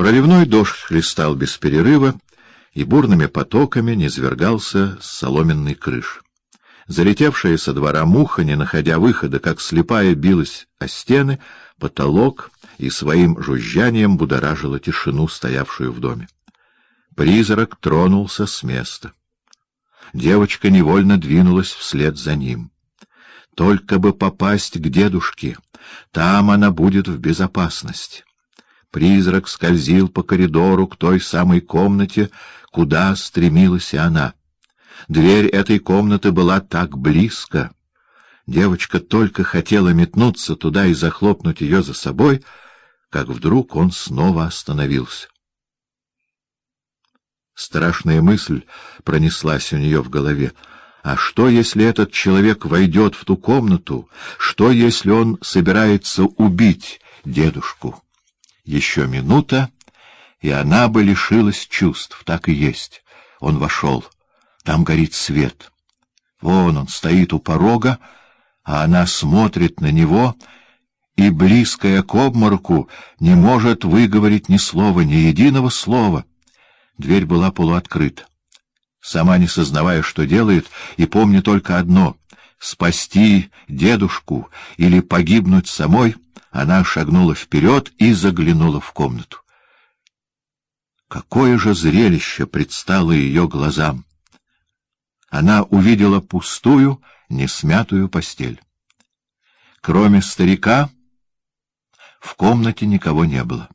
Проливной дождь хлестал без перерыва и бурными потоками низвергался с соломенной крыши. Залетевшая со двора муха, не находя выхода, как слепая билась о стены, потолок и своим жужжанием будоражила тишину, стоявшую в доме. Призрак тронулся с места. Девочка невольно двинулась вслед за ним. Только бы попасть к дедушке, там она будет в безопасности. Призрак скользил по коридору к той самой комнате, куда стремилась и она — Дверь этой комнаты была так близко. Девочка только хотела метнуться туда и захлопнуть ее за собой, как вдруг он снова остановился. Страшная мысль пронеслась у нее в голове. А что, если этот человек войдет в ту комнату? Что, если он собирается убить дедушку? Еще минута, и она бы лишилась чувств. Так и есть. Он вошел. Там горит свет. Вон он стоит у порога, а она смотрит на него и, близкая к обмороку, не может выговорить ни слова, ни единого слова. Дверь была полуоткрыта. Сама не сознавая, что делает, и помня только одно — спасти дедушку или погибнуть самой, она шагнула вперед и заглянула в комнату. Какое же зрелище предстало ее глазам! она увидела пустую, несмятую постель. Кроме старика в комнате никого не было.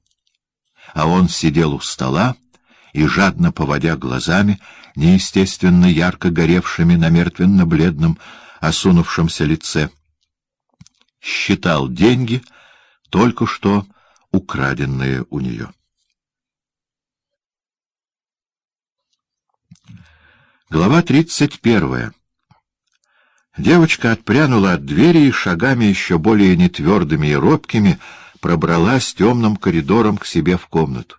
А он сидел у стола и, жадно поводя глазами, неестественно ярко горевшими на мертвенно-бледном, осунувшемся лице, считал деньги, только что украденные у нее. Глава тридцать первая. Девочка отпрянула от двери и шагами еще более нетвердыми и робкими пробралась темным коридором к себе в комнату.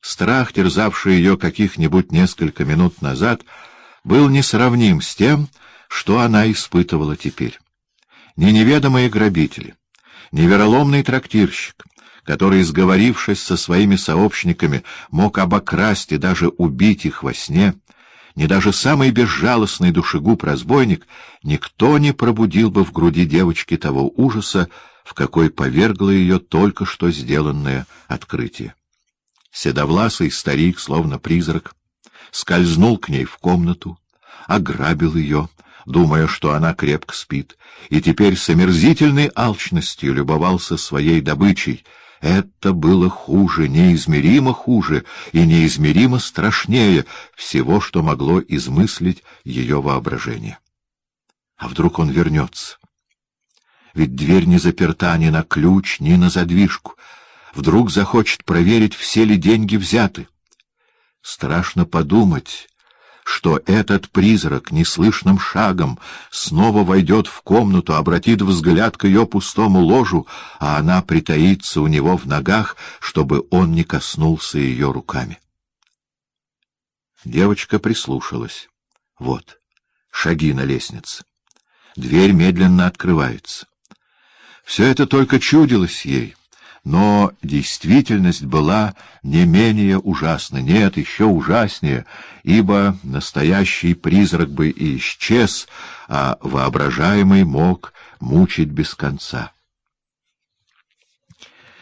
Страх, терзавший ее каких-нибудь несколько минут назад, был несравним с тем, что она испытывала теперь. Ни неведомые грабители, ни вероломный трактирщик, который, сговорившись со своими сообщниками, мог обокрасть и даже убить их во сне — ни даже самый безжалостный душегуб-разбойник, никто не пробудил бы в груди девочки того ужаса, в какой повергло ее только что сделанное открытие. Седовласый старик, словно призрак, скользнул к ней в комнату, ограбил ее, думая, что она крепко спит, и теперь с омерзительной алчностью любовался своей добычей — это было хуже, неизмеримо хуже и неизмеримо страшнее всего, что могло измыслить ее воображение. А вдруг он вернется? Ведь дверь не заперта ни на ключ, ни на задвижку. Вдруг захочет проверить, все ли деньги взяты. Страшно подумать что этот призрак неслышным шагом снова войдет в комнату, обратит взгляд к ее пустому ложу, а она притаится у него в ногах, чтобы он не коснулся ее руками. Девочка прислушалась. Вот, шаги на лестнице. Дверь медленно открывается. Все это только чудилось ей — но действительность была не менее ужасна, нет, еще ужаснее, ибо настоящий призрак бы и исчез, а воображаемый мог мучить без конца.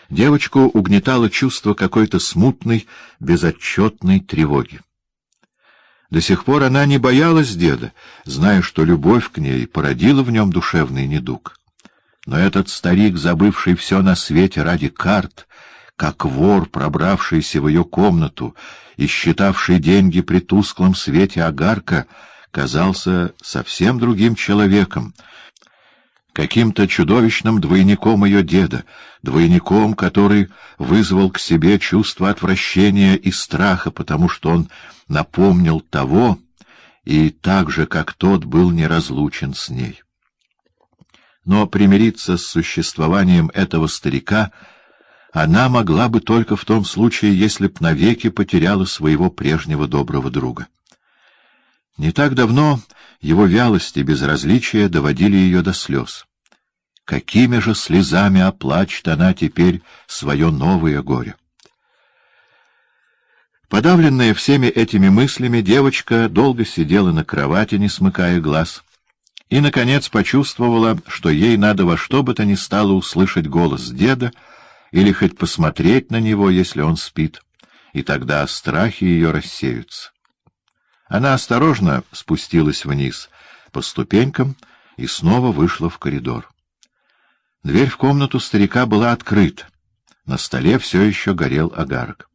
Девочку угнетало чувство какой-то смутной, безотчетной тревоги. До сих пор она не боялась деда, зная, что любовь к ней породила в нем душевный недуг. Но этот старик, забывший все на свете ради карт, как вор, пробравшийся в ее комнату и считавший деньги при тусклом свете огарка, казался совсем другим человеком, каким-то чудовищным двойником ее деда, двойником, который вызвал к себе чувство отвращения и страха, потому что он напомнил того, и так же, как тот, был неразлучен с ней но примириться с существованием этого старика она могла бы только в том случае, если б навеки потеряла своего прежнего доброго друга. Не так давно его вялость и безразличие доводили ее до слез. Какими же слезами оплачет она теперь свое новое горе? Подавленная всеми этими мыслями, девочка долго сидела на кровати, не смыкая глаз, и, наконец, почувствовала, что ей надо во что бы то ни стало услышать голос деда или хоть посмотреть на него, если он спит, и тогда страхи ее рассеются. Она осторожно спустилась вниз по ступенькам и снова вышла в коридор. Дверь в комнату старика была открыта. На столе все еще горел огарок.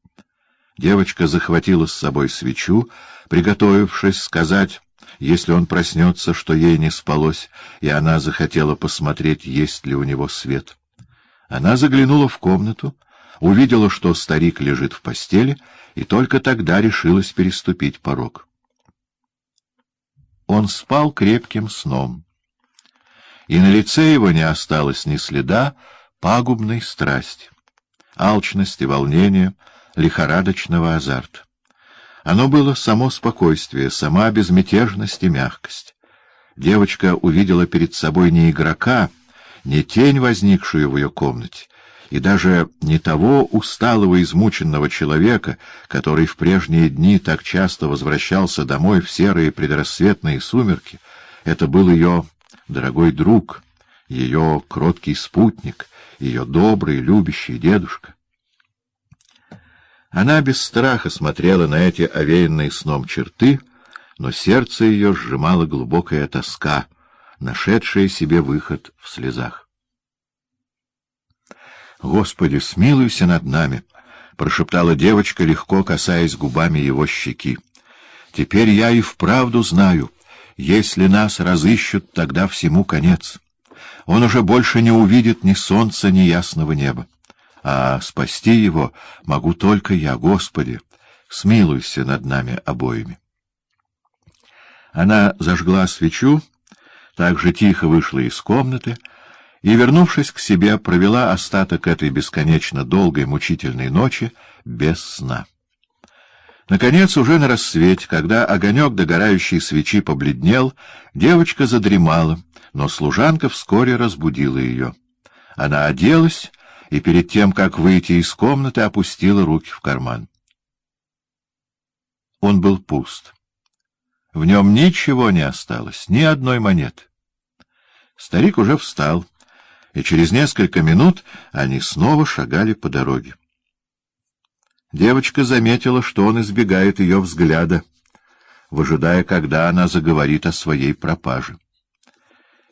Девочка захватила с собой свечу, приготовившись сказать, если он проснется, что ей не спалось, и она захотела посмотреть, есть ли у него свет. Она заглянула в комнату, увидела, что старик лежит в постели, и только тогда решилась переступить порог. Он спал крепким сном, и на лице его не осталось ни следа пагубной страсти, алчности, волнения, лихорадочного азарта. Оно было само спокойствие, сама безмятежность и мягкость. Девочка увидела перед собой не игрока, не тень, возникшую в ее комнате, и даже не того усталого, измученного человека, который в прежние дни так часто возвращался домой в серые предрассветные сумерки. Это был ее дорогой друг, ее кроткий спутник, ее добрый, любящий дедушка. Она без страха смотрела на эти овеянные сном черты, но сердце ее сжимала глубокая тоска, нашедшая себе выход в слезах. «Господи, смилуйся над нами!» — прошептала девочка, легко касаясь губами его щеки. «Теперь я и вправду знаю, если нас разыщут, тогда всему конец. Он уже больше не увидит ни солнца, ни ясного неба. А спасти его могу только я, Господи. Смилуйся над нами обоими». Она зажгла свечу, так же тихо вышла из комнаты, и, вернувшись к себе, провела остаток этой бесконечно долгой мучительной ночи без сна. Наконец, уже на рассвете, когда огонек догорающей свечи побледнел, девочка задремала, но служанка вскоре разбудила ее. Она оделась и перед тем, как выйти из комнаты, опустила руки в карман. Он был пуст. В нем ничего не осталось, ни одной монеты. Старик уже встал и через несколько минут они снова шагали по дороге. Девочка заметила, что он избегает ее взгляда, выжидая, когда она заговорит о своей пропаже.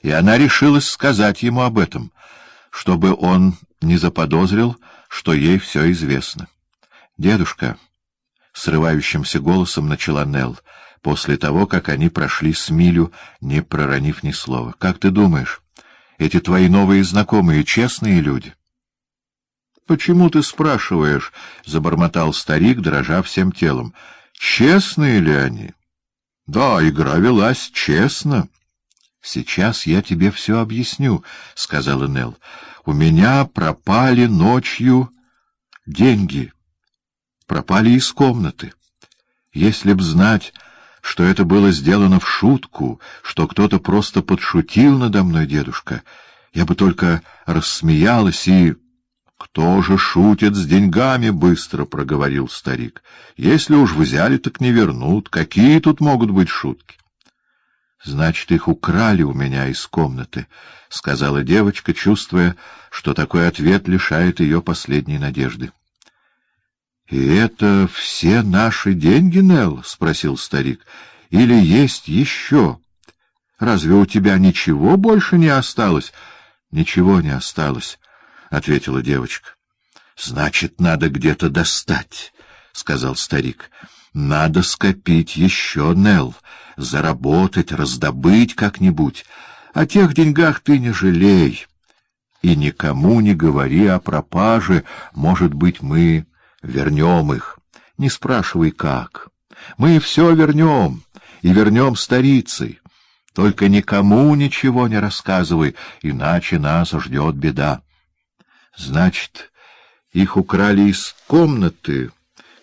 И она решилась сказать ему об этом, чтобы он не заподозрил, что ей все известно. «Дедушка», — срывающимся голосом начала Нелл, после того, как они прошли с милю, не проронив ни слова, — «как ты думаешь?» Эти твои новые знакомые честные люди? — Почему ты спрашиваешь? — забормотал старик, дрожа всем телом. — Честные ли они? — Да, игра велась честно. — Сейчас я тебе все объясню, — сказала Нелл. — У меня пропали ночью деньги. Пропали из комнаты. Если б знать что это было сделано в шутку, что кто-то просто подшутил надо мной, дедушка. Я бы только рассмеялась и... — Кто же шутит с деньгами? — быстро проговорил старик. — Если уж взяли, так не вернут. Какие тут могут быть шутки? — Значит, их украли у меня из комнаты, — сказала девочка, чувствуя, что такой ответ лишает ее последней надежды. — И это все наши деньги, Нелл? — спросил старик. — Или есть еще? Разве у тебя ничего больше не осталось? — Ничего не осталось, — ответила девочка. — Значит, надо где-то достать, — сказал старик. — Надо скопить еще, Нелл, заработать, раздобыть как-нибудь. О тех деньгах ты не жалей. И никому не говори о пропаже. Может быть, мы вернем их. Не спрашивай, как. Мы все вернем, и вернем старицей. Только никому ничего не рассказывай, иначе нас ждет беда. Значит, их украли из комнаты,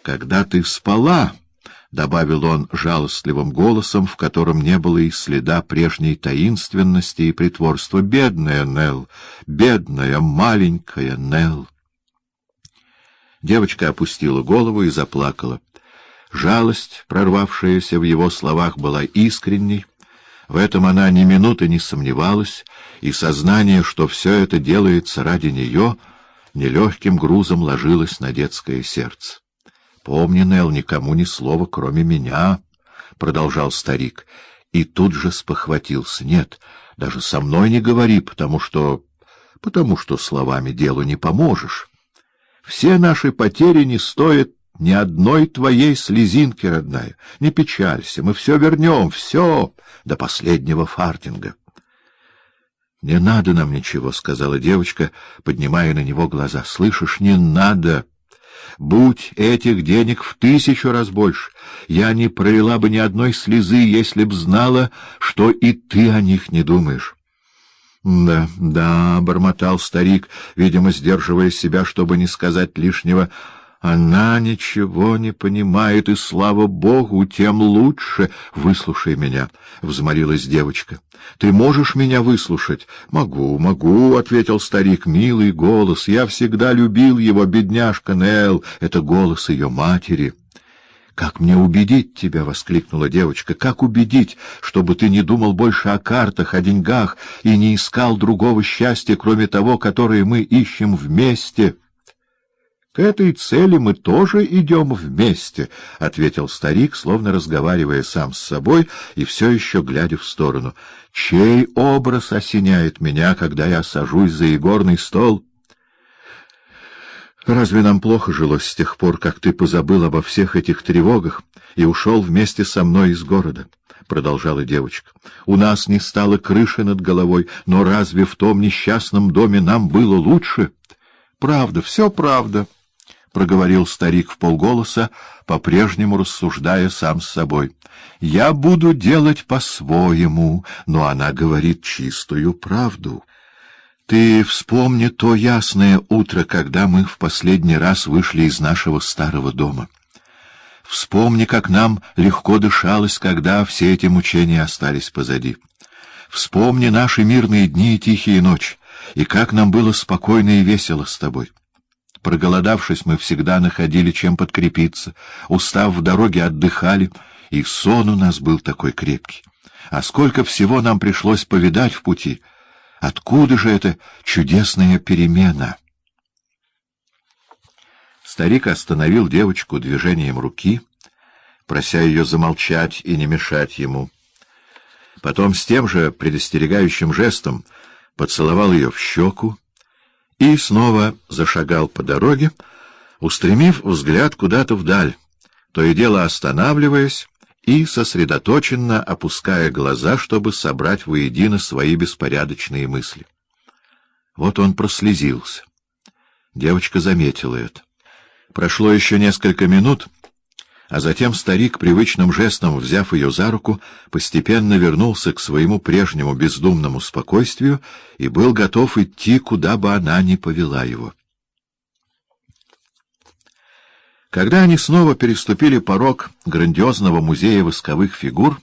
когда ты спала, — добавил он жалостливым голосом, в котором не было и следа прежней таинственности и притворства. Бедная Нелл, бедная маленькая Нелл. Девочка опустила голову и заплакала. Жалость, прорвавшаяся в его словах, была искренней. В этом она ни минуты не сомневалась, и сознание, что все это делается ради нее, нелегким грузом ложилось на детское сердце. — Помни, Нел, никому ни слова, кроме меня, — продолжал старик, и тут же спохватился. — Нет, даже со мной не говори, потому что... потому что словами делу не поможешь. Все наши потери не стоят ни одной твоей слезинки, родная. Не печалься, мы все вернем, все, до последнего фартинга. — Не надо нам ничего, — сказала девочка, поднимая на него глаза. — Слышишь, не надо. Будь этих денег в тысячу раз больше, я не пролила бы ни одной слезы, если б знала, что и ты о них не думаешь. — Да, да, — бормотал старик, видимо, сдерживая себя, чтобы не сказать лишнего, — она ничего не понимает, и, слава богу, тем лучше. Выслушай меня, — взмолилась девочка. — Ты можешь меня выслушать? — Могу, могу, — ответил старик. — Милый голос. Я всегда любил его, бедняжка Нел. Это голос ее матери. — Как мне убедить тебя? — воскликнула девочка. — Как убедить, чтобы ты не думал больше о картах, о деньгах и не искал другого счастья, кроме того, которое мы ищем вместе? — к этой цели мы тоже идем вместе, — ответил старик, словно разговаривая сам с собой и все еще глядя в сторону. — Чей образ осеняет меня, когда я сажусь за игорный стол? — Разве нам плохо жилось с тех пор, как ты позабыл обо всех этих тревогах и ушел вместе со мной из города? — продолжала девочка. — У нас не стало крыши над головой, но разве в том несчастном доме нам было лучше? — Правда, все правда. —— проговорил старик в полголоса, по-прежнему рассуждая сам с собой. — Я буду делать по-своему, но она говорит чистую правду. Ты вспомни то ясное утро, когда мы в последний раз вышли из нашего старого дома. Вспомни, как нам легко дышалось, когда все эти мучения остались позади. Вспомни наши мирные дни и тихие ночи, и как нам было спокойно и весело с тобой. Проголодавшись, мы всегда находили чем подкрепиться, устав в дороге, отдыхали, и сон у нас был такой крепкий. А сколько всего нам пришлось повидать в пути! Откуда же эта чудесная перемена? Старик остановил девочку движением руки, прося ее замолчать и не мешать ему. Потом с тем же предостерегающим жестом поцеловал ее в щеку, и снова зашагал по дороге, устремив взгляд куда-то вдаль, то и дело останавливаясь и сосредоточенно опуская глаза, чтобы собрать воедино свои беспорядочные мысли. Вот он прослезился. Девочка заметила это. Прошло еще несколько минут, а затем старик, привычным жестом взяв ее за руку, постепенно вернулся к своему прежнему бездумному спокойствию и был готов идти, куда бы она ни повела его. Когда они снова переступили порог грандиозного музея восковых фигур,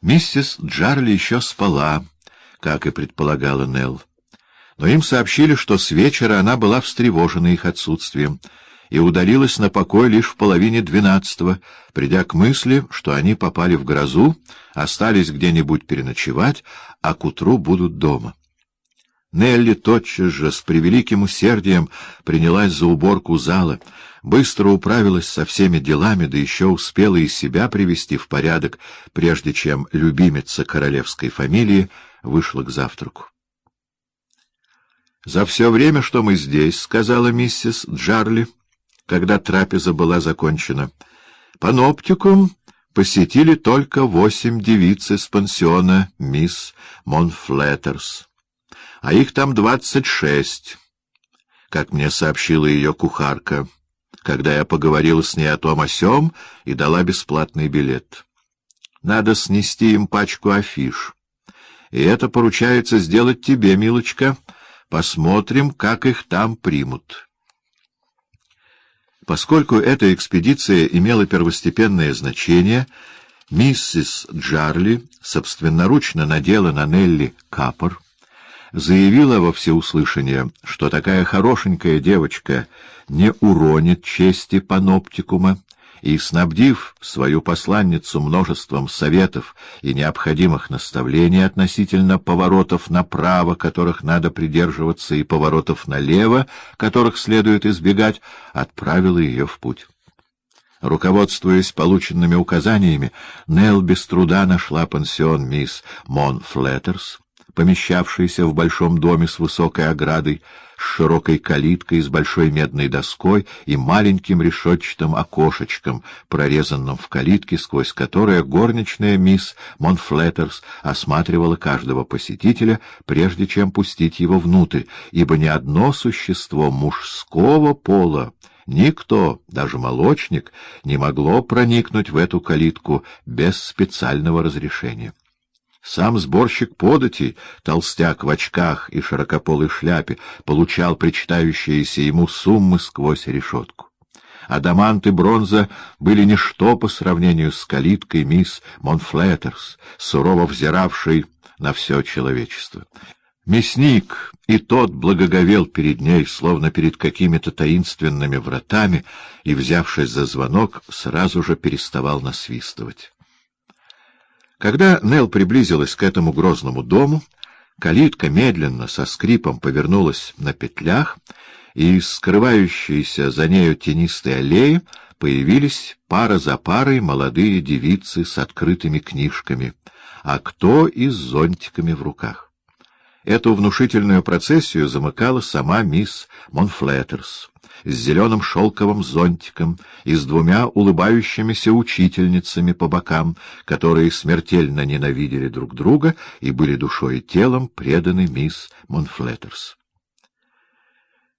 миссис Джарли еще спала, как и предполагала Нелл. Но им сообщили, что с вечера она была встревожена их отсутствием — и удалилась на покой лишь в половине двенадцатого, придя к мысли, что они попали в грозу, остались где-нибудь переночевать, а к утру будут дома. Нелли тотчас же с превеликим усердием принялась за уборку зала, быстро управилась со всеми делами, да еще успела и себя привести в порядок, прежде чем любимица королевской фамилии вышла к завтраку. «За все время, что мы здесь, — сказала миссис Джарли, — когда трапеза была закончена. Паноптикум посетили только восемь девиц из пансиона мисс Монфлеттерс, а их там двадцать шесть, как мне сообщила ее кухарка, когда я поговорила с ней о том о сём и дала бесплатный билет. Надо снести им пачку афиш. И это поручается сделать тебе, милочка. Посмотрим, как их там примут». Поскольку эта экспедиция имела первостепенное значение, миссис Джарли собственноручно надела на Нелли капор, заявила во всеуслышание, что такая хорошенькая девочка не уронит чести паноптикума и, снабдив свою посланницу множеством советов и необходимых наставлений относительно поворотов направо, которых надо придерживаться, и поворотов налево, которых следует избегать, отправила ее в путь. Руководствуясь полученными указаниями, Нелл без труда нашла пансион мисс Мон Флеттерс, помещавшийся в большом доме с высокой оградой, с широкой калиткой, с большой медной доской и маленьким решетчатым окошечком, прорезанным в калитке, сквозь которое горничная мисс Монфлеттерс осматривала каждого посетителя, прежде чем пустить его внутрь, ибо ни одно существо мужского пола, никто, даже молочник, не могло проникнуть в эту калитку без специального разрешения. Сам сборщик податей, толстяк в очках и широкополой шляпе, получал причитающиеся ему суммы сквозь решетку. Адамант и бронза были ничто по сравнению с калиткой мисс Монфлеттерс, сурово взиравшей на все человечество. Мясник, и тот благоговел перед ней, словно перед какими-то таинственными вратами, и, взявшись за звонок, сразу же переставал насвистывать. Когда Нелл приблизилась к этому грозному дому, калитка медленно, со скрипом повернулась на петлях, и из скрывающейся за нею тенистой аллеи появились пара за парой молодые девицы с открытыми книжками, а кто и с зонтиками в руках. Эту внушительную процессию замыкала сама мисс Монфлеттерс с зеленым шелковым зонтиком и с двумя улыбающимися учительницами по бокам, которые смертельно ненавидели друг друга и были душой и телом преданы мисс Монфлеттерс.